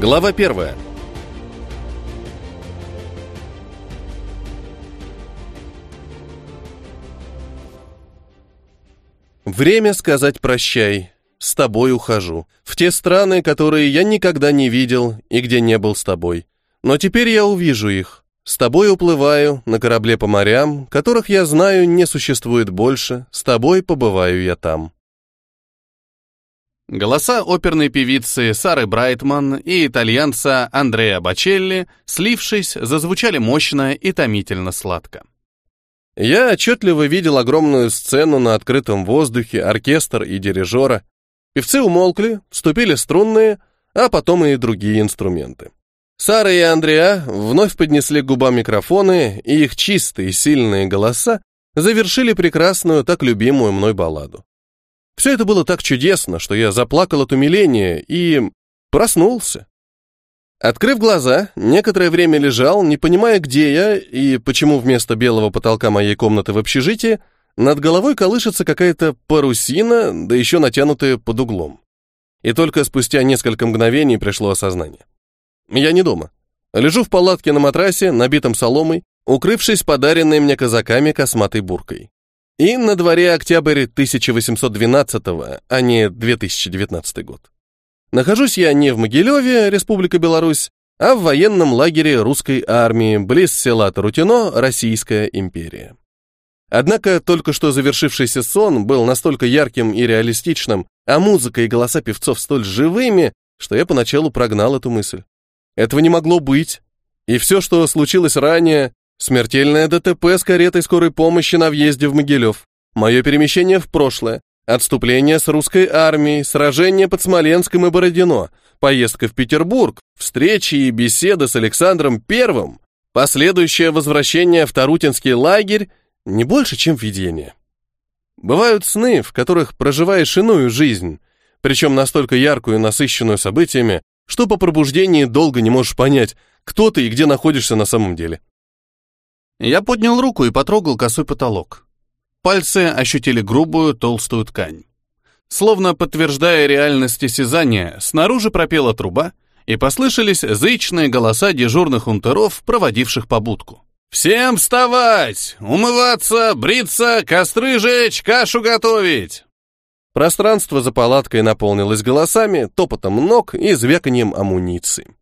Глава первая. Время сказать прощай. С тобой ухожу. В те страны, которые я никогда не видел и где не был с тобой. Но теперь я увижу их. С тобой уплываю на корабле по морям, которых я знаю не существует больше. С тобой побываю я там. Голоса оперной певицы Сары Брайтман и итальянца Андреа Бачелли, слившись, зазвучали мощно и томительно сладко. Я отчетливо видел огромную сцену на открытом воздухе, оркестр и дирижера. Певцы умолкли, вступили струнные, а потом и другие инструменты. Сара и Андреа вновь поднесли к губам микрофоны, и их чистые, сильные голоса завершили прекрасную, так любимую мной балладу. Все это было так чудесно, что я заплакал от умиления и проснулся. Открыв глаза, некоторое время лежал, не понимая, где я и почему вместо белого потолка моей комнаты в общежитии над головой колышется какая-то парусина, да еще натянутая под углом. И только спустя несколько мгновений пришло осознание. Я не дома. Лежу в палатке на матрасе, набитом соломой, укрывшись подаренной мне казаками косматой буркой. И на дворе октябрь 1812, а не 2019 год. Нахожусь я не в Могилеве, Республика Беларусь, а в военном лагере русской армии близ села Тарутино, Российская империя. Однако только что завершившийся сон был настолько ярким и реалистичным, а музыка и голоса певцов столь живыми, что я поначалу прогнал эту мысль. Этого не могло быть. И все, что случилось ранее, Смертельное ДТП с каретой скорой помощи на въезде в Могилев. Мое перемещение в прошлое. Отступление с русской армией, сражение под Смоленском и Бородино, поездка в Петербург, встречи и беседы с Александром Первым, последующее возвращение в Тарутинский лагерь не больше, чем видение. Бывают сны, в которых проживаешь иную жизнь, причем настолько яркую и насыщенную событиями, что по пробуждении долго не можешь понять, кто ты и где находишься на самом деле. Я поднял руку и потрогал косой потолок. Пальцы ощутили грубую, толстую ткань. Словно подтверждая реальность осязания, снаружи пропела труба, и послышались зычные голоса дежурных унтеров, проводивших побудку. «Всем вставать! Умываться, бриться, костры жечь, кашу готовить!» Пространство за палаткой наполнилось голосами, топотом ног и звяканием амуниции.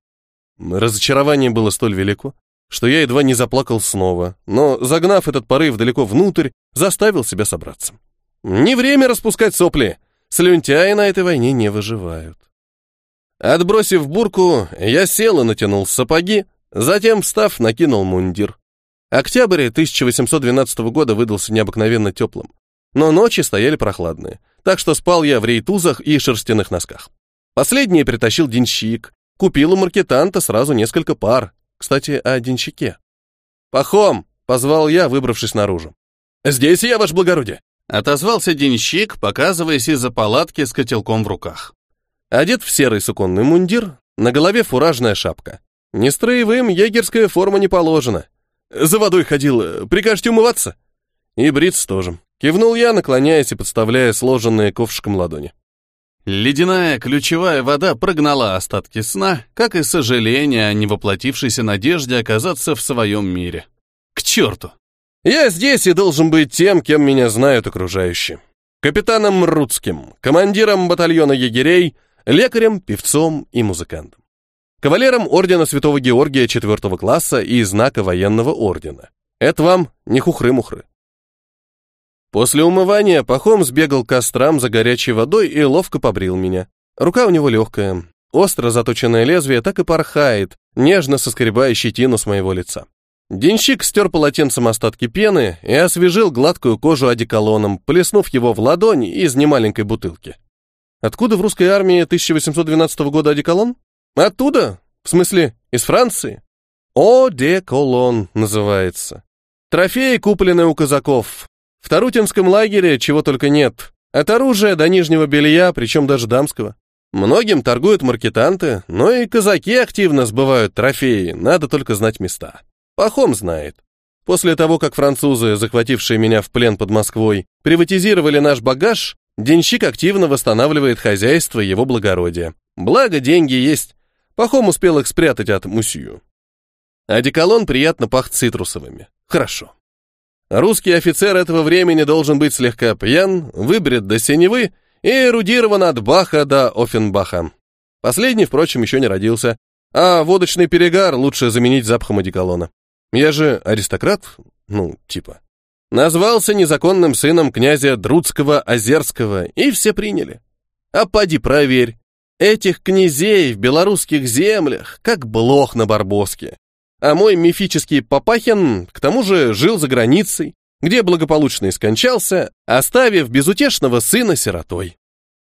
Разочарование было столь велико, что я едва не заплакал снова, но, загнав этот порыв далеко внутрь, заставил себя собраться. Не время распускать сопли. Слюнтяи на этой войне не выживают. Отбросив бурку, я сел и натянул сапоги, затем, встав, накинул мундир. Октябрь 1812 года выдался необыкновенно теплым, но ночи стояли прохладные, так что спал я в рейтузах и шерстяных носках. Последние притащил денщик, купил у маркетанта сразу несколько пар, кстати, о денщике. «Пахом!» — позвал я, выбравшись наружу. «Здесь я, ваше благородие!» — отозвался денщик, показываясь из-за палатки с котелком в руках. Одет в серый суконный мундир, на голове фуражная шапка. Не строевым егерская форма не положена. За водой ходил, прикажете умываться? И бриться тоже. Кивнул я, наклоняясь и подставляя сложенные ковшиком ладони. Ледяная ключевая вода прогнала остатки сна, как и сожаление о невоплотившейся надежде оказаться в своем мире. К черту! Я здесь и должен быть тем, кем меня знают окружающие. Капитаном Рудским, командиром батальона егерей, лекарем, певцом и музыкантом. Кавалером ордена Святого Георгия четвертого класса и знака военного ордена. Это вам не хухры-мухры. После умывания Пахом сбегал к кострам за горячей водой и ловко побрил меня. Рука у него легкая. Остро заточенное лезвие так и порхает, нежно соскребая щетину с моего лица. Денщик стер полотенцем остатки пены и освежил гладкую кожу одеколоном, плеснув его в ладонь из немаленькой бутылки. Откуда в русской армии 1812 года одеколон? Оттуда. В смысле, из Франции. О, де колон называется. Трофеи, купленные у казаков. В Тарутинском лагере чего только нет. От оружия до нижнего белья, причем даже дамского. Многим торгуют маркетанты, но и казаки активно сбывают трофеи, надо только знать места. Пахом знает. После того, как французы, захватившие меня в плен под Москвой, приватизировали наш багаж, денщик активно восстанавливает хозяйство его благородия. Благо, деньги есть. Пахом успел их спрятать от мусью. Одеколон приятно пах цитрусовыми. Хорошо. Русский офицер этого времени должен быть слегка пьян, выбрит до синевы и эрудирован от Баха до Оффенбаха. Последний, впрочем, еще не родился, а водочный перегар лучше заменить запахом одеколона. Я же аристократ, ну, типа. Назвался незаконным сыном князя Друцкого Озерского, и все приняли. А поди проверь. Этих князей в белорусских землях, как блох на барбоске. А мой мифический Папахин, к тому же, жил за границей, где благополучно и скончался, оставив безутешного сына сиротой.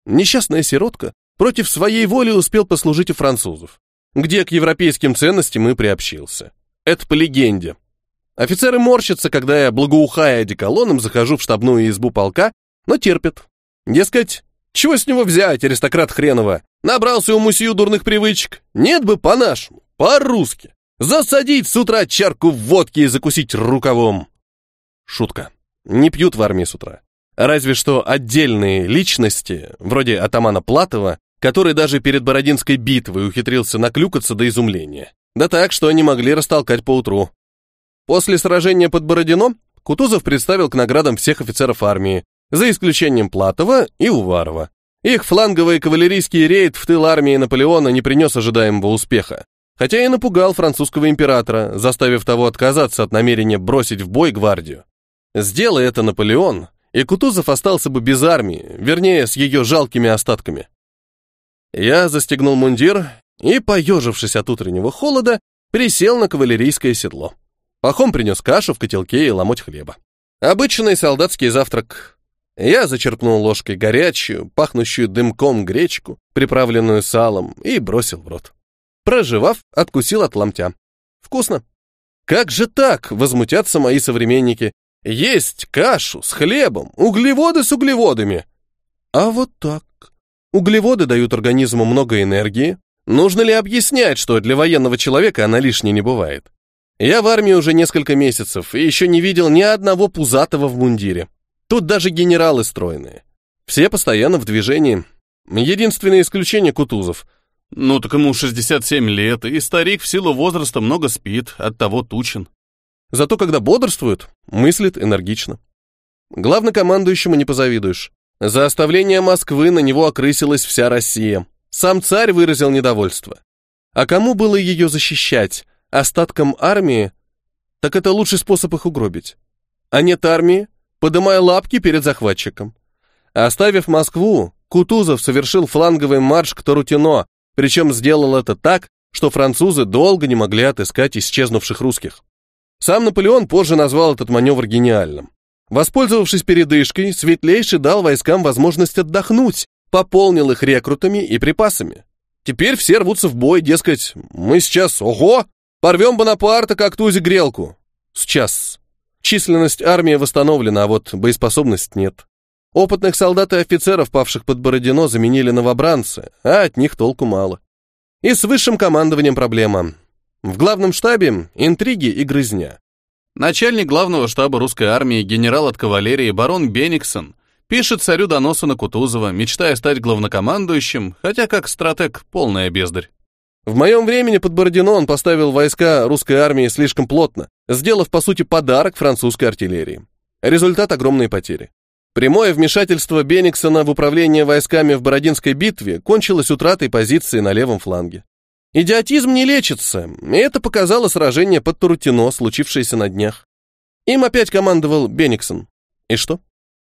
Несчастная сиротка против своей воли успел послужить у французов, где к европейским ценностям и приобщился. Это по легенде. Офицеры морщатся, когда я, благоухая одеколоном, захожу в штабную избу полка, но терпят. Дескать, чего с него взять, аристократ хренова? Набрался у мусью дурных привычек. Нет бы по-нашему, по-русски. Засадить с утра чарку водки и закусить рукавом. Шутка. Не пьют в армии с утра. Разве что отдельные личности, вроде атамана Платова, который даже перед Бородинской битвой ухитрился наклюкаться до изумления. Да так, что они могли растолкать поутру. После сражения под Бородино Кутузов представил к наградам всех офицеров армии, за исключением Платова и Уварова. Их фланговый кавалерийский рейд в тыл армии Наполеона не принес ожидаемого успеха, хотя и напугал французского императора, заставив того отказаться от намерения бросить в бой гвардию. Сделай это Наполеон, и Кутузов остался бы без армии, вернее, с ее жалкими остатками. Я застегнул мундир и, поежившись от утреннего холода, присел на кавалерийское седло. Пахом принес кашу в котелке и ломоть хлеба. Обычный солдатский завтрак. Я зачерпнул ложкой горячую, пахнущую дымком гречку, приправленную салом, и бросил в рот. Проживав, откусил от ломтя. Вкусно. Как же так, возмутятся мои современники. Есть кашу с хлебом, углеводы с углеводами. А вот так. Углеводы дают организму много энергии. Нужно ли объяснять, что для военного человека она лишней не бывает? Я в армии уже несколько месяцев и еще не видел ни одного пузатого в мундире. Тут даже генералы стройные. Все постоянно в движении. Единственное исключение Кутузов. Ну так ему 67 лет, и старик в силу возраста много спит, оттого тучен. Зато когда бодрствует, мыслит энергично. Главнокомандующему не позавидуешь. За оставление Москвы на него окрысилась вся Россия. Сам царь выразил недовольство. А кому было ее защищать? остаткам армии, так это лучший способ их угробить. А нет армии, подымая лапки перед захватчиком. Оставив Москву, Кутузов совершил фланговый марш к Тарутино, причем сделал это так, что французы долго не могли отыскать исчезнувших русских. Сам Наполеон позже назвал этот маневр гениальным. Воспользовавшись передышкой, Светлейший дал войскам возможность отдохнуть, пополнил их рекрутами и припасами. Теперь все рвутся в бой, дескать, мы сейчас, ого, Порвем Бонапарта, как тузи грелку. Сейчас. Численность армии восстановлена, а вот боеспособность нет. Опытных солдат и офицеров, павших под Бородино, заменили новобранцы, а от них толку мало. И с высшим командованием проблема. В главном штабе интриги и грызня. Начальник главного штаба русской армии, генерал от кавалерии барон Бениксон, пишет царю доносы на Кутузова, мечтая стать главнокомандующим, хотя как стратег полная бездарь. В моем времени под Бородино он поставил войска русской армии слишком плотно, сделав, по сути, подарок французской артиллерии. Результат – огромные потери. Прямое вмешательство Бениксона в управление войсками в Бородинской битве кончилось утратой позиции на левом фланге. Идиотизм не лечится, и это показало сражение под Турутино, случившееся на днях. Им опять командовал Бениксон. И что?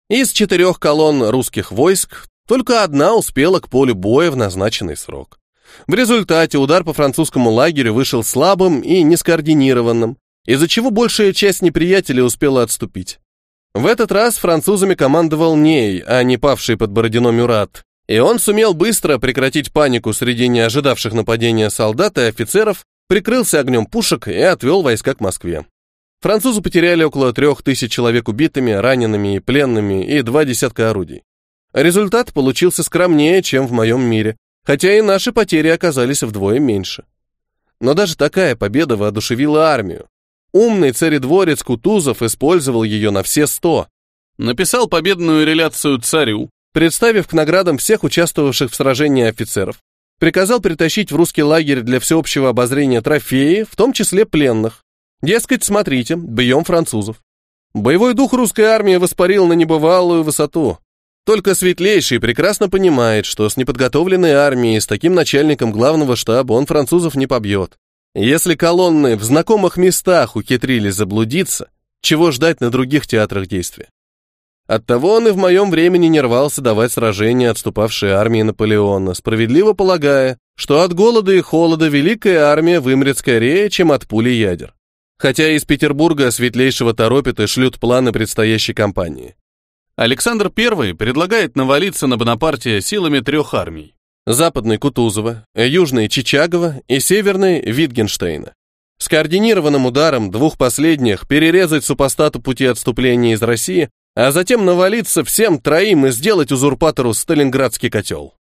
Из четырех колонн русских войск только одна успела к полю боя в назначенный срок. В результате удар по французскому лагерю вышел слабым и нескоординированным, из-за чего большая часть неприятелей успела отступить. В этот раз французами командовал Ней, а не павший под Бородино Мюрат, и он сумел быстро прекратить панику среди не ожидавших нападения солдат и офицеров, прикрылся огнем пушек и отвел войска к Москве. Французы потеряли около трех тысяч человек убитыми, ранеными и пленными и два десятка орудий. Результат получился скромнее, чем в моем мире, хотя и наши потери оказались вдвое меньше. Но даже такая победа воодушевила армию. Умный царедворец Кутузов использовал ее на все сто. Написал победную реляцию царю, представив к наградам всех участвовавших в сражении офицеров. Приказал притащить в русский лагерь для всеобщего обозрения трофеи, в том числе пленных. Дескать, смотрите, бьем французов. Боевой дух русской армии воспарил на небывалую высоту. Только Светлейший прекрасно понимает, что с неподготовленной армией, с таким начальником главного штаба он французов не побьет. Если колонны в знакомых местах ухитрились заблудиться, чего ждать на других театрах действия? Оттого он и в моем времени не рвался давать сражения отступавшей армии Наполеона, справедливо полагая, что от голода и холода великая армия вымрет скорее, чем от пули ядер. Хотя из Петербурга светлейшего торопят и шлют планы предстоящей кампании. Александр I предлагает навалиться на Бонапартия силами трех армий. Западной Кутузова, Южной Чичагова и Северной Витгенштейна. С координированным ударом двух последних перерезать супостату пути отступления из России, а затем навалиться всем троим и сделать узурпатору Сталинградский котел.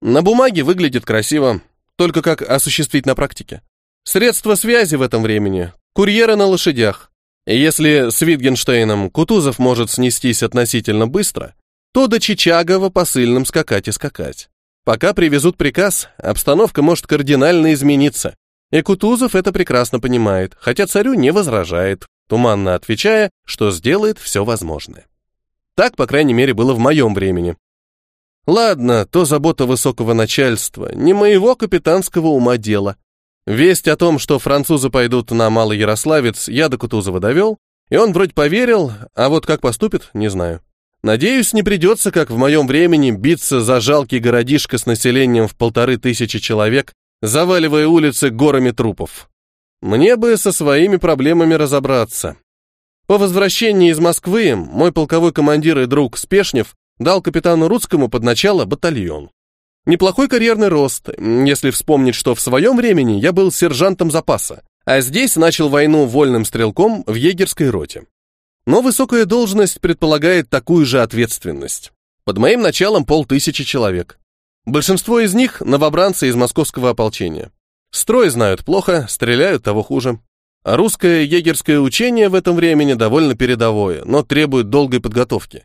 На бумаге выглядит красиво, только как осуществить на практике. Средства связи в этом времени, курьеры на лошадях. Если с Витгенштейном Кутузов может снестись относительно быстро, то до Чичагова посыльным скакать и скакать. Пока привезут приказ, обстановка может кардинально измениться. И Кутузов это прекрасно понимает, хотя царю не возражает, туманно отвечая, что сделает все возможное. Так, по крайней мере, было в моем времени. Ладно, то забота высокого начальства, не моего капитанского ума дело. Весть о том, что французы пойдут на Малый Ярославец, я до Кутузова довел, и он вроде поверил, а вот как поступит, не знаю. Надеюсь, не придется, как в моем времени, биться за жалкий городишко с населением в полторы тысячи человек, заваливая улицы горами трупов. Мне бы со своими проблемами разобраться. По возвращении из Москвы мой полковой командир и друг Спешнев дал капитану Рудскому под начало батальон. Неплохой карьерный рост, если вспомнить, что в своем времени я был сержантом запаса, а здесь начал войну вольным стрелком в егерской роте. Но высокая должность предполагает такую же ответственность. Под моим началом полтысячи человек. Большинство из них – новобранцы из московского ополчения. Строй знают плохо, стреляют того хуже. А русское егерское учение в этом времени довольно передовое, но требует долгой подготовки.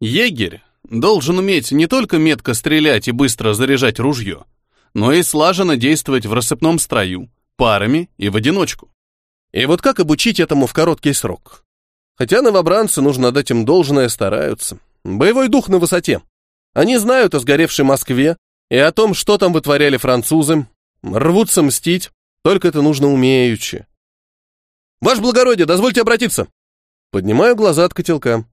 Егерь должен уметь не только метко стрелять и быстро заряжать ружье, но и слаженно действовать в рассыпном строю, парами и в одиночку. И вот как обучить этому в короткий срок? Хотя новобранцы, нужно дать им должное, стараются. Боевой дух на высоте. Они знают о сгоревшей Москве и о том, что там вытворяли французы. Рвутся мстить, только это нужно умеючи. «Ваше благородие, дозвольте обратиться!» Поднимаю глаза от котелка.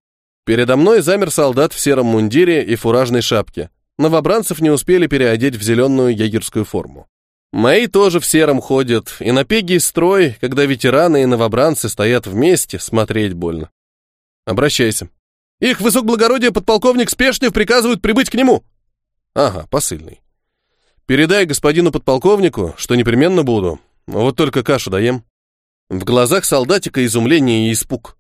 Передо мной замер солдат в сером мундире и фуражной шапке. Новобранцев не успели переодеть в зеленую егерскую форму. Мои тоже в сером ходят, и на пеги строй, когда ветераны и новобранцы стоят вместе, смотреть больно. Обращайся. Их высокоблагородие подполковник Спешнев приказывают прибыть к нему. Ага, посыльный. Передай господину подполковнику, что непременно буду. Вот только кашу даем. В глазах солдатика изумление и испуг.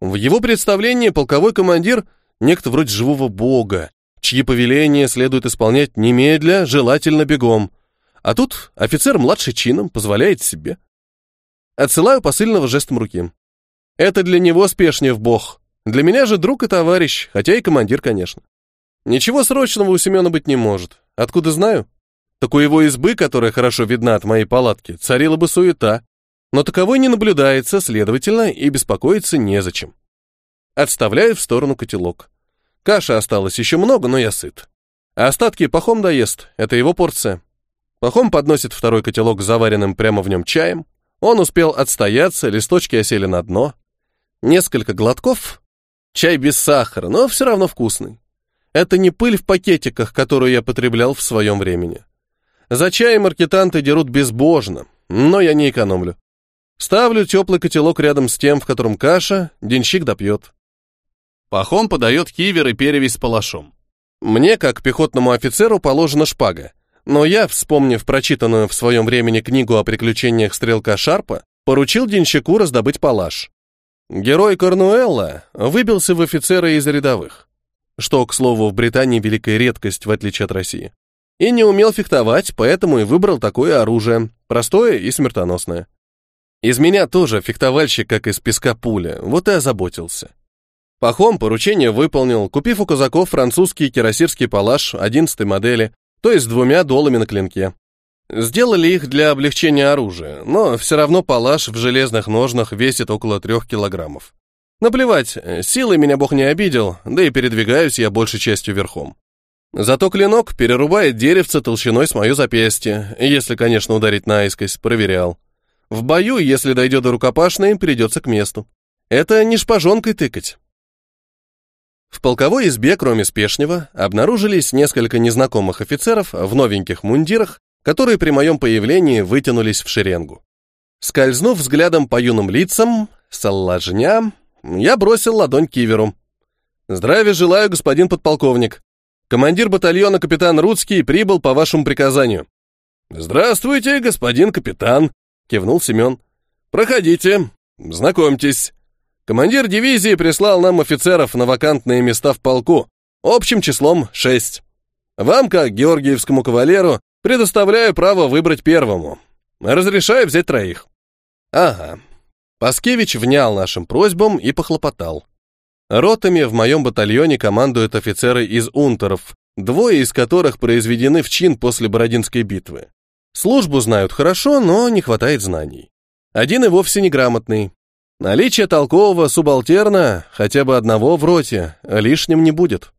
В его представлении полковой командир — некто вроде живого бога, чьи повеления следует исполнять немедля, желательно бегом — а тут офицер младший чином позволяет себе. Отсылаю посыльного жестом руки. Это для него спешнее бог. Для меня же друг и товарищ, хотя и командир, конечно. Ничего срочного у Семена быть не может. Откуда знаю? Так у его избы, которая хорошо видна от моей палатки, царила бы суета. Но таковой не наблюдается, следовательно, и беспокоиться незачем. Отставляю в сторону котелок. Каши осталось еще много, но я сыт. А остатки пахом доест, это его порция. Пахом подносит второй котелок с заваренным прямо в нем чаем. Он успел отстояться, листочки осели на дно. Несколько глотков. Чай без сахара, но все равно вкусный. Это не пыль в пакетиках, которую я потреблял в своем времени. За чай маркетанты дерут безбожно, но я не экономлю. Ставлю теплый котелок рядом с тем, в котором каша, денщик допьет. Пахом подает кивер и перевесь с палашом. Мне, как пехотному офицеру, положена шпага. Но я, вспомнив прочитанную в своем времени книгу о приключениях стрелка Шарпа, поручил денщику раздобыть палаш. Герой Корнуэлла выбился в офицеры из рядовых, что, к слову, в Британии великая редкость, в отличие от России. И не умел фехтовать, поэтому и выбрал такое оружие, простое и смертоносное. Из меня тоже фехтовальщик, как из песка пуля, вот и озаботился. Пахом поручение выполнил, купив у казаков французский кирасирский палаш 11 модели, то с двумя долами на клинке. Сделали их для облегчения оружия, но все равно палаш в железных ножнах весит около трех килограммов. Наплевать, силой меня бог не обидел, да и передвигаюсь я большей частью верхом. Зато клинок перерубает деревце толщиной с мое запястье, если, конечно, ударить наискось, проверял. В бою, если дойдет до рукопашной, придется к месту. Это не шпажонкой тыкать. В полковой избе, кроме Спешнего, обнаружились несколько незнакомых офицеров в новеньких мундирах, которые при моем появлении вытянулись в шеренгу. Скользнув взглядом по юным лицам, салажня, я бросил ладонь киверу. «Здравия желаю, господин подполковник. Командир батальона капитан Рудский прибыл по вашему приказанию». «Здравствуйте, господин капитан», — кивнул Семен. «Проходите, знакомьтесь. Командир дивизии прислал нам офицеров на вакантные места в полку, общим числом шесть. Вам, как георгиевскому кавалеру, предоставляю право выбрать первому. Разрешаю взять троих». «Ага». Паскевич внял нашим просьбам и похлопотал. Ротами в моем батальоне командуют офицеры из унтеров, двое из которых произведены в чин после Бородинской битвы. Службу знают хорошо, но не хватает знаний. Один и вовсе неграмотный, Наличие толкового субалтерна, хотя бы одного в роте, лишним не будет.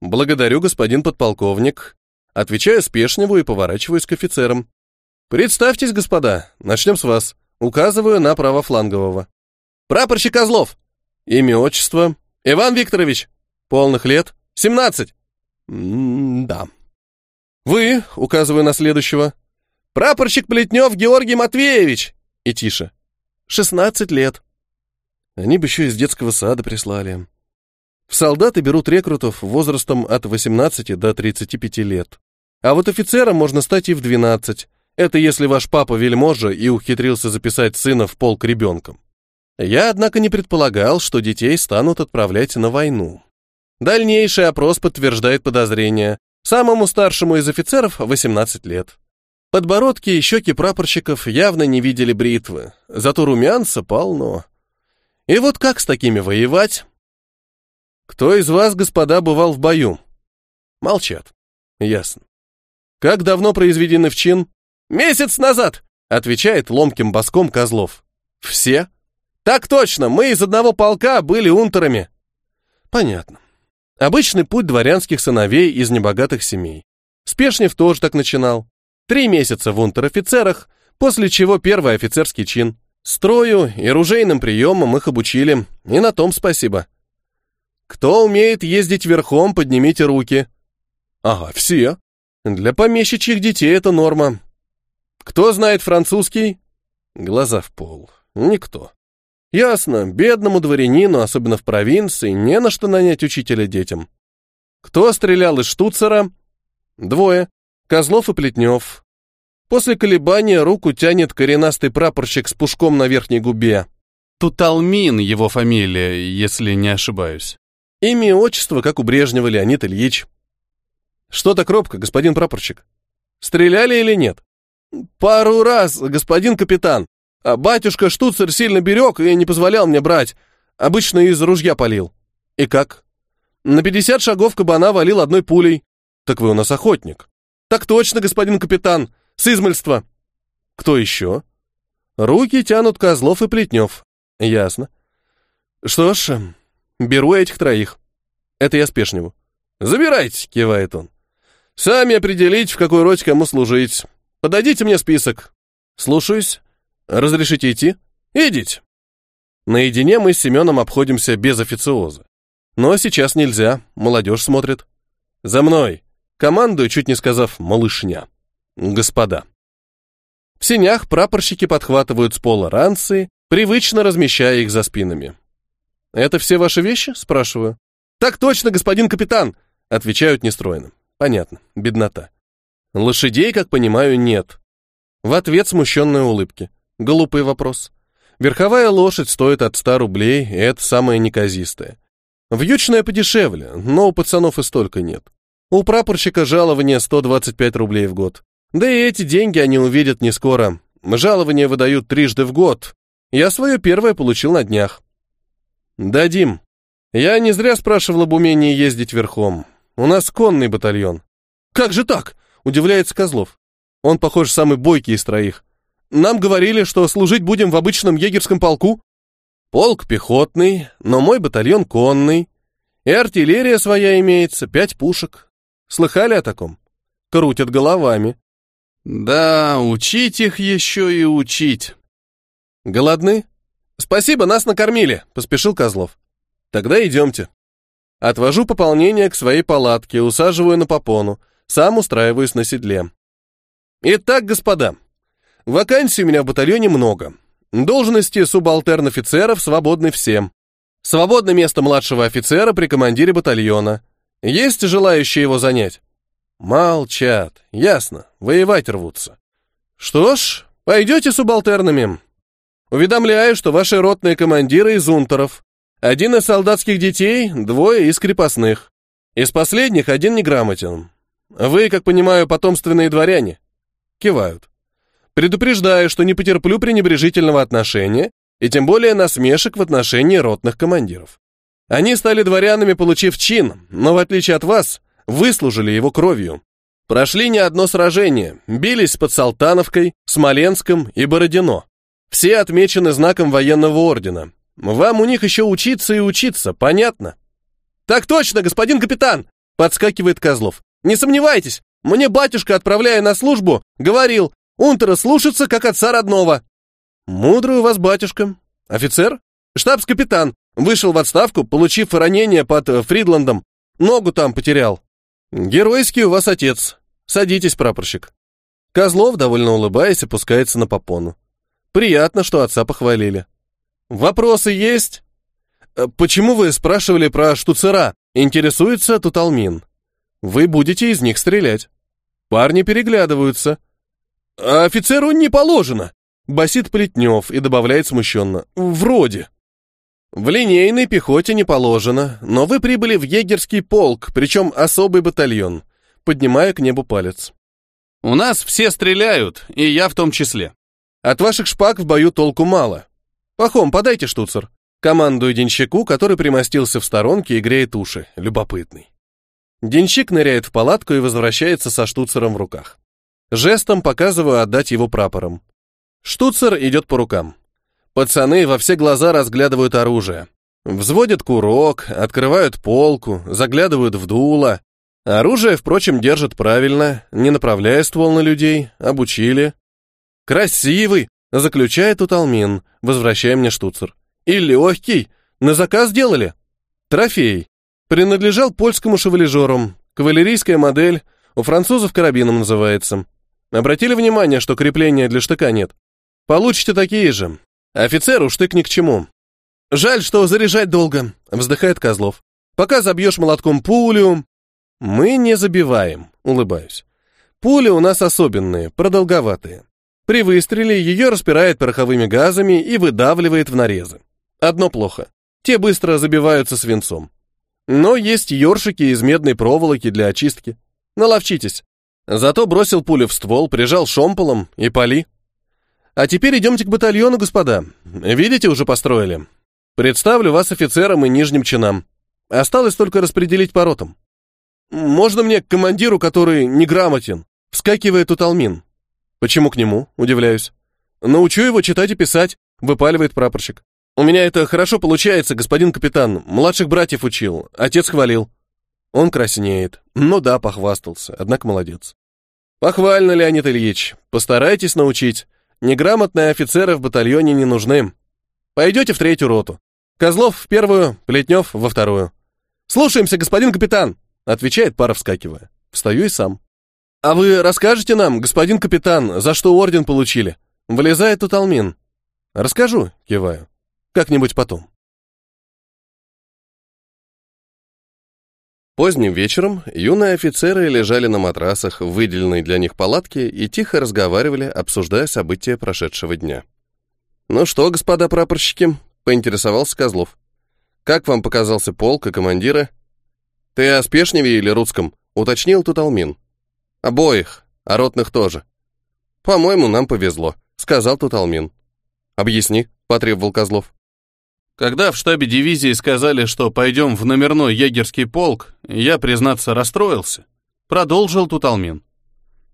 Благодарю, господин подполковник. Отвечаю Спешневу и поворачиваюсь к офицерам. Представьтесь, господа, начнем с вас. Указываю на правофлангового. Прапорщик Козлов. Имя, отчество. Иван Викторович. Полных лет. 17. М-да. Вы, указываю на следующего. Прапорщик Плетнев Георгий Матвеевич. И тише. 16 лет. Они бы еще из детского сада прислали. В солдаты берут рекрутов возрастом от 18 до 35 лет. А вот офицером можно стать и в 12. Это если ваш папа вельможа и ухитрился записать сына в полк ребенком. Я, однако, не предполагал, что детей станут отправлять на войну. Дальнейший опрос подтверждает подозрение. Самому старшему из офицеров 18 лет. Подбородки и щеки прапорщиков явно не видели бритвы, зато румянца полно. И вот как с такими воевать? Кто из вас, господа, бывал в бою? Молчат. Ясно. Как давно произведены в чин? Месяц назад, отвечает ломким боском Козлов. Все? Так точно, мы из одного полка были унтерами. Понятно. Обычный путь дворянских сыновей из небогатых семей. Спешнев тоже так начинал. Три месяца в унтер-офицерах, после чего первый офицерский чин. Строю и ружейным приемам их обучили, и на том спасибо. Кто умеет ездить верхом, поднимите руки. Ага, все. Для помещичьих детей это норма. Кто знает французский? Глаза в пол. Никто. Ясно, бедному дворянину, особенно в провинции, не на что нанять учителя детям. Кто стрелял из штуцера? Двое. Козлов и Плетнев. После колебания руку тянет коренастый прапорщик с пушком на верхней губе. Туталмин его фамилия, если не ошибаюсь. Имя и отчество, как у Брежнева Леонид Ильич. Что так робко, господин прапорщик? Стреляли или нет? Пару раз, господин капитан. А батюшка штуцер сильно берег и не позволял мне брать. Обычно из ружья полил. И как? На 50 шагов кабана валил одной пулей. Так вы у нас охотник. «Так точно, господин капитан! С измальства!» «Кто еще?» «Руки тянут Козлов и Плетнев». «Ясно». «Что ж, беру этих троих. Это я Спешневу». «Забирайте», — кивает он. «Сами определить, в какой роте кому служить. Подадите мне список». «Слушаюсь. Разрешите идти?» «Идите». Наедине мы с Семеном обходимся без официоза. Но сейчас нельзя, молодежь смотрит. «За мной!» Командую, чуть не сказав «малышня». Господа. В синях прапорщики подхватывают с пола ранцы, привычно размещая их за спинами. «Это все ваши вещи?» — спрашиваю. «Так точно, господин капитан!» — отвечают нестройно. Понятно, беднота. Лошадей, как понимаю, нет. В ответ смущенные улыбки. Глупый вопрос. Верховая лошадь стоит от 100 рублей, и это самое неказистое. Вьючная подешевле, но у пацанов и столько нет. У прапорщика жалование 125 рублей в год. Да и эти деньги они увидят не скоро. Жалование выдают трижды в год. Я свое первое получил на днях. Дадим. Я не зря спрашивал об умении ездить верхом. У нас конный батальон. Как же так? удивляется Козлов. Он, похож, самый бойкий из троих. Нам говорили, что служить будем в обычном егерском полку. Полк пехотный, но мой батальон конный. И артиллерия своя имеется, пять пушек. Слыхали о таком? Крутят головами. Да, учить их еще и учить. Голодны? Спасибо, нас накормили, поспешил Козлов. Тогда идемте. Отвожу пополнение к своей палатке, усаживаю на попону, сам устраиваюсь на седле. Итак, господа, вакансий у меня в батальоне много. Должности субалтерн-офицеров свободны всем. Свободное место младшего офицера при командире батальона. Есть желающие его занять? Молчат. Ясно. Воевать рвутся. Что ж, пойдете субалтернами. Уведомляю, что ваши ротные командиры из унтеров. Один из солдатских детей, двое из крепостных. Из последних один неграмотен. Вы, как понимаю, потомственные дворяне. Кивают. Предупреждаю, что не потерплю пренебрежительного отношения и тем более насмешек в отношении ротных командиров. Они стали дворянами, получив чин, но в отличие от вас, выслужили его кровью. Прошли не одно сражение, бились под Салтановкой, Смоленском и Бородино. Все отмечены знаком военного ордена. Вам у них еще учиться и учиться, понятно? Так точно, господин капитан, подскакивает Козлов. Не сомневайтесь, мне батюшка, отправляя на службу, говорил, унтера слушаться, как отца родного. Мудрый у вас батюшка. Офицер? Штабс-капитан. Вышел в отставку, получив ранение под э, Фридландом. Ногу там потерял. Геройский у вас отец. Садитесь, прапорщик. Козлов, довольно улыбаясь, опускается на попону. Приятно, что отца похвалили. Вопросы есть? Э, почему вы спрашивали про штуцера? Интересуется Туталмин. Вы будете из них стрелять. Парни переглядываются. А офицеру не положено, басит Плетнев и добавляет смущенно. Вроде. В линейной пехоте не положено, но вы прибыли в егерский полк, причем особый батальон, поднимая к небу палец. У нас все стреляют, и я в том числе. От ваших шпаг в бою толку мало. Пахом, подайте штуцер. Командую денщику, который примостился в сторонке и греет уши, любопытный. Денщик ныряет в палатку и возвращается со штуцером в руках. Жестом показываю отдать его прапором. Штуцер идет по рукам. Пацаны во все глаза разглядывают оружие. Взводят курок, открывают полку, заглядывают в дуло. Оружие, впрочем, держат правильно, не направляя ствол на людей, обучили. «Красивый!» — заключает Уталмин, возвращая мне штуцер. «И легкий! На заказ делали?» «Трофей. Принадлежал польскому шевележеру. Кавалерийская модель, у французов карабином называется. Обратили внимание, что крепления для штыка нет? Получите такие же. Офицеру штык ни к чему. Жаль, что заряжать долго, вздыхает Козлов. Пока забьешь молотком пулю... Мы не забиваем, улыбаюсь. Пули у нас особенные, продолговатые. При выстреле ее распирает пороховыми газами и выдавливает в нарезы. Одно плохо. Те быстро забиваются свинцом. Но есть ёршики из медной проволоки для очистки. Наловчитесь. Зато бросил пулю в ствол, прижал шомполом и пали. А теперь идемте к батальону, господа. Видите, уже построили. Представлю вас офицерам и нижним чинам. Осталось только распределить по ротам. Можно мне к командиру, который неграмотен? Вскакивает Уталмин. Почему к нему? Удивляюсь. Научу его читать и писать, выпаливает прапорщик. «У меня это хорошо получается, господин капитан. Младших братьев учил. Отец хвалил». Он краснеет. Ну да, похвастался, однако молодец. «Похвально, Леонид Ильич. Постарайтесь научить. Неграмотные офицеры в батальоне не нужны. Пойдете в третью роту. Козлов в первую, Плетнев во вторую». «Слушаемся, господин капитан!» отвечает пара, вскакивая. Встаю и сам. «А вы расскажете нам, господин капитан, за что орден получили?» Влезает тут Алмин. «Расскажу», киваю. Как-нибудь потом. Поздним вечером юные офицеры лежали на матрасах в выделенной для них палатке и тихо разговаривали, обсуждая события прошедшего дня. «Ну что, господа прапорщики?» — поинтересовался Козлов. «Как вам показался полк и командиры?» «Ты о Спешневе или Рудском?» — уточнил Туталмин. «Обоих, а ротных тоже». «По-моему, нам повезло», — сказал Туталмин. «Объясни», — потребовал Козлов. Когда в штабе дивизии сказали, что пойдем в номерной егерский полк, я, признаться, расстроился. Продолжил Туталмин.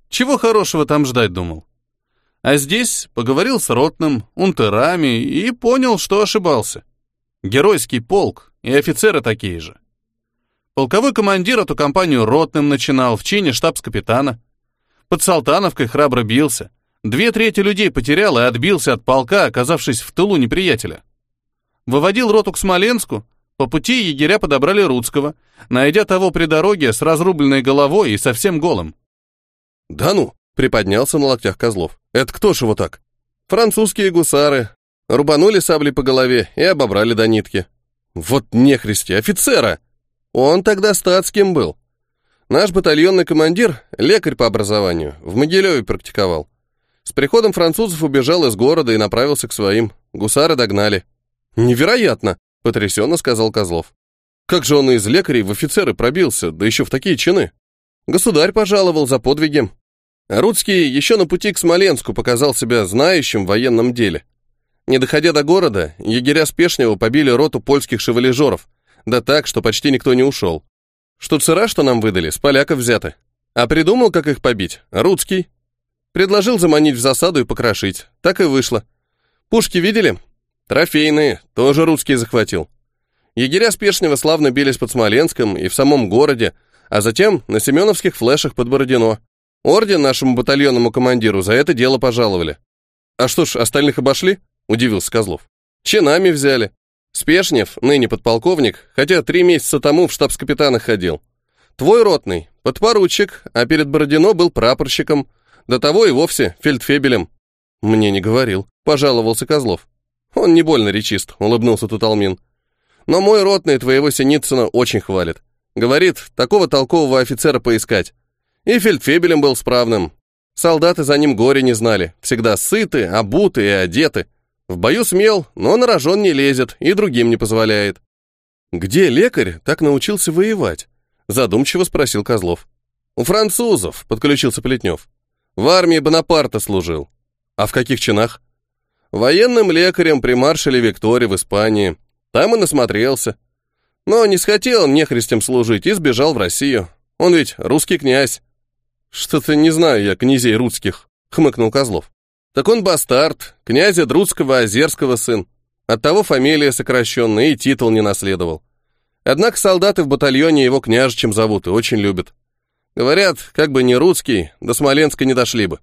Чего хорошего там ждать думал? А здесь поговорил с ротным, унтерами и понял, что ошибался. Геройский полк и офицеры такие же. Полковой командир эту компанию ротным начинал в чине штабс-капитана. Под Салтановкой храбро бился. Две трети людей потерял и отбился от полка, оказавшись в тылу неприятеля. Выводил роту к Смоленску, по пути егеря подобрали Рудского, найдя того при дороге с разрубленной головой и совсем голым. «Да ну!» — приподнялся на локтях Козлов. «Это кто ж его так?» «Французские гусары. Рубанули сабли по голове и обобрали до нитки. Вот нехристи, офицера! Он тогда статским был. Наш батальонный командир, лекарь по образованию, в Могилеве практиковал. С приходом французов убежал из города и направился к своим. Гусары догнали. «Невероятно!» — потрясенно сказал Козлов. «Как же он из лекарей в офицеры пробился, да еще в такие чины!» Государь пожаловал за подвиги. Рудский еще на пути к Смоленску показал себя знающим в военном деле. Не доходя до города, егеря Спешнего побили роту польских шевалежеров, да так, что почти никто не ушел. Штуцера, что нам выдали, с поляков взяты. А придумал, как их побить, Рудский. Предложил заманить в засаду и покрошить. Так и вышло. Пушки видели? Трофейные, тоже Рудский захватил. Егеря Спешнего славно бились под Смоленском и в самом городе, а затем на семеновских флешах под Бородино. Орден нашему батальонному командиру за это дело пожаловали. А что ж, остальных обошли? Удивился Козлов. Чинами взяли. Спешнев, ныне подполковник, хотя три месяца тому в штабс-капитанах ходил. Твой ротный, подпоручик, а перед Бородино был прапорщиком. До того и вовсе фельдфебелем. Мне не говорил, пожаловался Козлов. Он не больно речист, улыбнулся Туталмин. Но мой ротный твоего Синицына очень хвалит. Говорит, такого толкового офицера поискать. И фельдфебелем был справным. Солдаты за ним горе не знали. Всегда сыты, обуты и одеты. В бою смел, но на рожон не лезет и другим не позволяет. «Где лекарь так научился воевать?» Задумчиво спросил Козлов. «У французов», — подключился Плетнев. «В армии Бонапарта служил». «А в каких чинах?» «Военным лекарем при маршале Виктории в Испании. Там и насмотрелся. Но не схотел нехристям служить и сбежал в Россию. Он ведь русский князь. Что-то не знаю я князей русских, хмыкнул Козлов. Так он бастард, князя Друцкого Озерского сын. Оттого фамилия сокращенная и титул не наследовал. Однако солдаты в батальоне его княжичем зовут и очень любят. Говорят, как бы не русский, до Смоленска не дошли бы.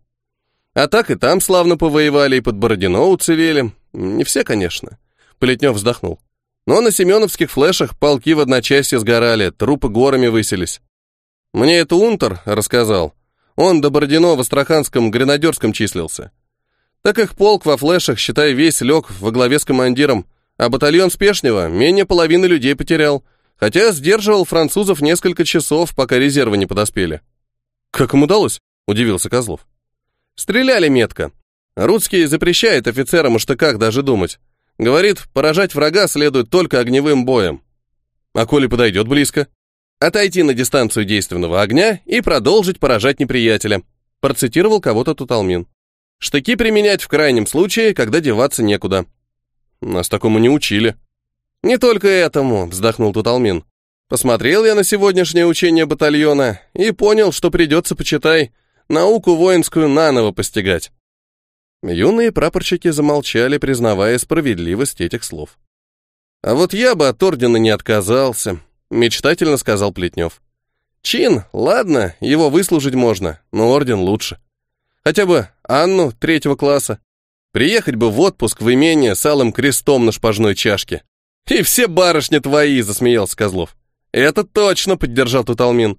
А так и там славно повоевали, и под Бородино уцелели. Не все, конечно. Плетнев вздохнул. Но на семеновских флешах полки в одночасье сгорали, трупы горами высились. Мне это Унтер рассказал. Он до Бородино в Астраханском гренадерском числился. Так их полк во флешах, считай, весь лег во главе с командиром, а батальон Спешнего менее половины людей потерял, хотя сдерживал французов несколько часов, пока резервы не подоспели. «Как им удалось?» — удивился Козлов. «Стреляли метко. Рудский запрещает офицерам о штыках даже думать. Говорит, поражать врага следует только огневым боем. А коли подойдет близко? Отойти на дистанцию действенного огня и продолжить поражать неприятеля. Процитировал кого-то Туталмин. Штыки применять в крайнем случае, когда деваться некуда. Нас такому не учили. Не только этому, вздохнул Туталмин. Посмотрел я на сегодняшнее учение батальона и понял, что придется, почитай, науку воинскую наново постигать. Юные прапорщики замолчали, признавая справедливость этих слов. «А вот я бы от ордена не отказался», — мечтательно сказал Плетнев. «Чин, ладно, его выслужить можно, но орден лучше. Хотя бы Анну третьего класса. Приехать бы в отпуск в имение с алым крестом на шпажной чашке. И все барышни твои», — засмеялся Козлов. «Это точно», — поддержал Туталмин.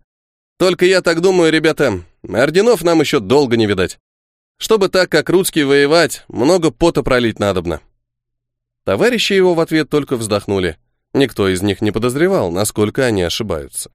«Только я так думаю, ребята, орденов нам еще долго не видать». Чтобы так, как русские воевать, много пота пролить надобно. Товарищи его в ответ только вздохнули. Никто из них не подозревал, насколько они ошибаются.